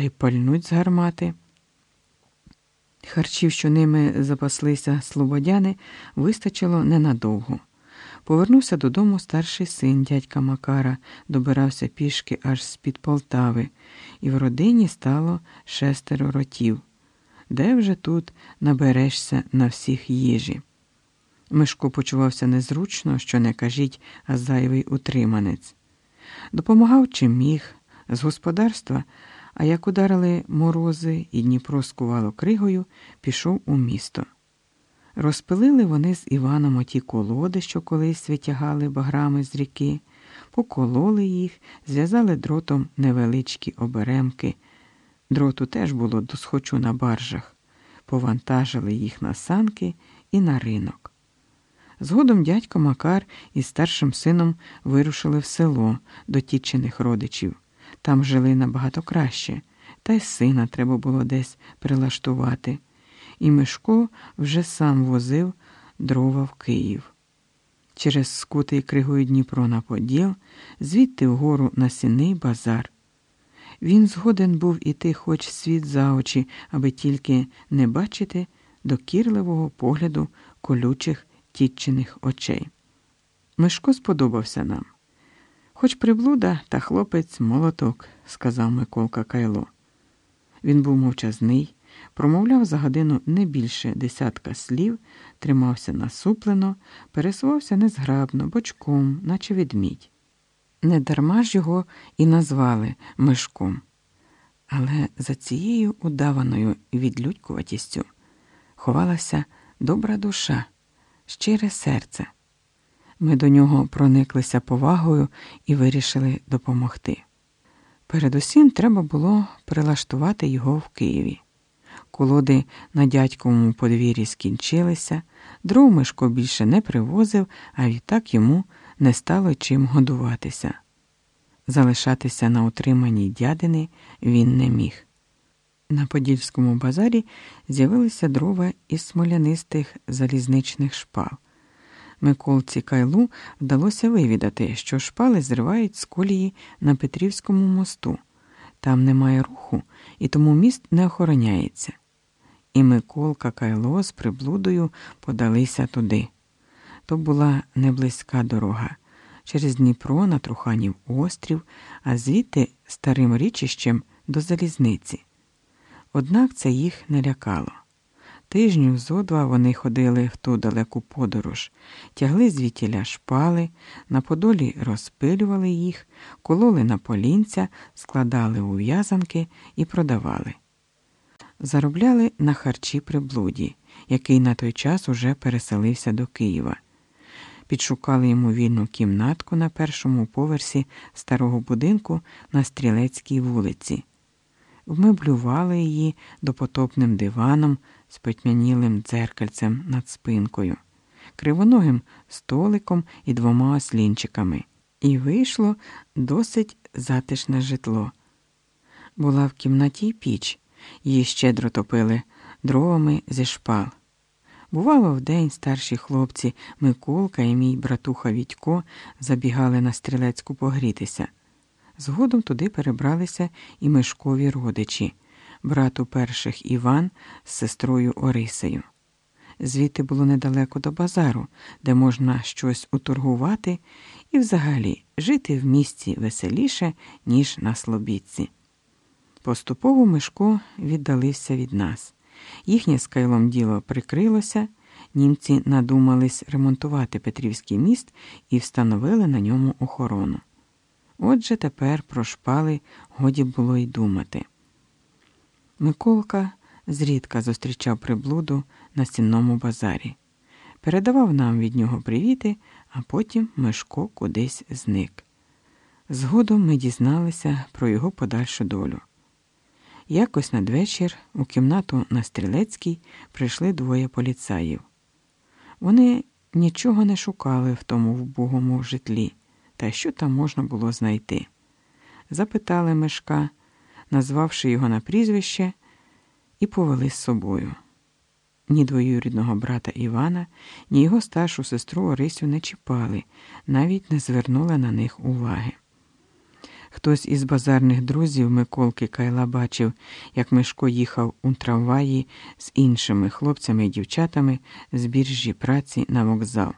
та й пальнуть з гармати. Харчів, що ними запаслися слободяни, вистачило ненадовго. Повернувся додому старший син дядька Макара, добирався пішки аж з-під Полтави, і в родині стало шестеро ротів. Де вже тут наберешся на всіх їжі? Мишко почувався незручно, що не кажіть, а зайвий утриманець. Допомагав чим міг, з господарства, а як ударили морози і Дніпро скувало кригою, пішов у місто. Розпилили вони з Іваном оті колоди, що колись витягали баграми з ріки, покололи їх, зв'язали дротом невеличкі оберемки. Дроту теж було досхочу на баржах, повантажили їх на санки і на ринок. Згодом дядько Макар із старшим сином вирушили в село до тічених родичів. Там жили набагато краще, та й сина треба було десь прилаштувати. І Мишко вже сам возив дрова в Київ. Через скутий кригою Дніпро на Поділ, звідти вгору на сіний базар. Він згоден був іти хоч світ за очі, аби тільки не бачити докірливого погляду колючих тітчиних очей. Мишко сподобався нам. Хоч приблуда, та хлопець молоток, сказав Миколка Кайло. Він був мовчазний, промовляв за годину не більше десятка слів, тримався насуплено, пересувався незграбно, бочком, наче відмідь. Недарма ж його і назвали Мишком. Але за цією удаваною відлюдькуватістю ховалася добра душа, щире серце. Ми до нього прониклися повагою і вирішили допомогти. Передусім треба було прилаштувати його в Києві. Колоди на дядьковому подвір'ї скінчилися, дров Мишко більше не привозив, а відтак йому не стало чим годуватися. Залишатися на утриманні дядини він не міг. На Подільському базарі з'явилися дрова із смолянистих залізничних шпал. Миколці Кайлу вдалося вивідати, що шпали зривають з колії на Петрівському мосту. Там немає руху, і тому міст не охороняється. І Миколка Кайло з приблудою подалися туди. То була неблизька дорога через Дніпро на Труханів острів, а звідти старим річищем до залізниці. Однак це їх не лякало. Тижнів зо два вони ходили в ту далеку подорож, тягли звітіля шпали, на подолі розпилювали їх, кололи на полінця, складали у в'язанки і продавали. Заробляли на харчі приблуді, який на той час уже переселився до Києва. Підшукали йому вільну кімнатку на першому поверсі старого будинку на Стрілецькій вулиці вмеблювали її допотопним диваном з потьмянілим дзеркальцем над спинкою, кривоногим столиком і двома ослінчиками. І вийшло досить затишне житло. Була в кімнаті піч, її щедро топили дровами зі шпал. Бувало, вдень старші хлопці Миколка і мій братуха Вітько забігали на стрілецьку погрітися. Згодом туди перебралися і мешкові родичі, брату перших Іван з сестрою Орисею. Звідти було недалеко до базару, де можна щось уторгувати і взагалі жити в місті веселіше, ніж на Слобідці. Поступово Мишко віддалився від нас. Їхнє з Кайлом діло прикрилося, німці надумались ремонтувати Петрівський міст і встановили на ньому охорону. Отже тепер про шпали годі було й думати. Миколка зрідка зустрічав приблуду на стінному базарі, передавав нам від нього привіти, а потім Мишко кудись зник. Згодом ми дізналися про його подальшу долю. Якось надвечір у кімнату на Стрілецькій прийшли двоє поліцаїв. Вони нічого не шукали в тому вбогому житлі та що там можна було знайти. Запитали Мешка, назвавши його на прізвище, і повели з собою. Ні двоюрідного брата Івана, ні його старшу сестру Орисю не чіпали, навіть не звернули на них уваги. Хтось із базарних друзів Миколки Кайла бачив, як Мишко їхав у трамваї з іншими хлопцями і дівчатами з біржі праці на вокзал.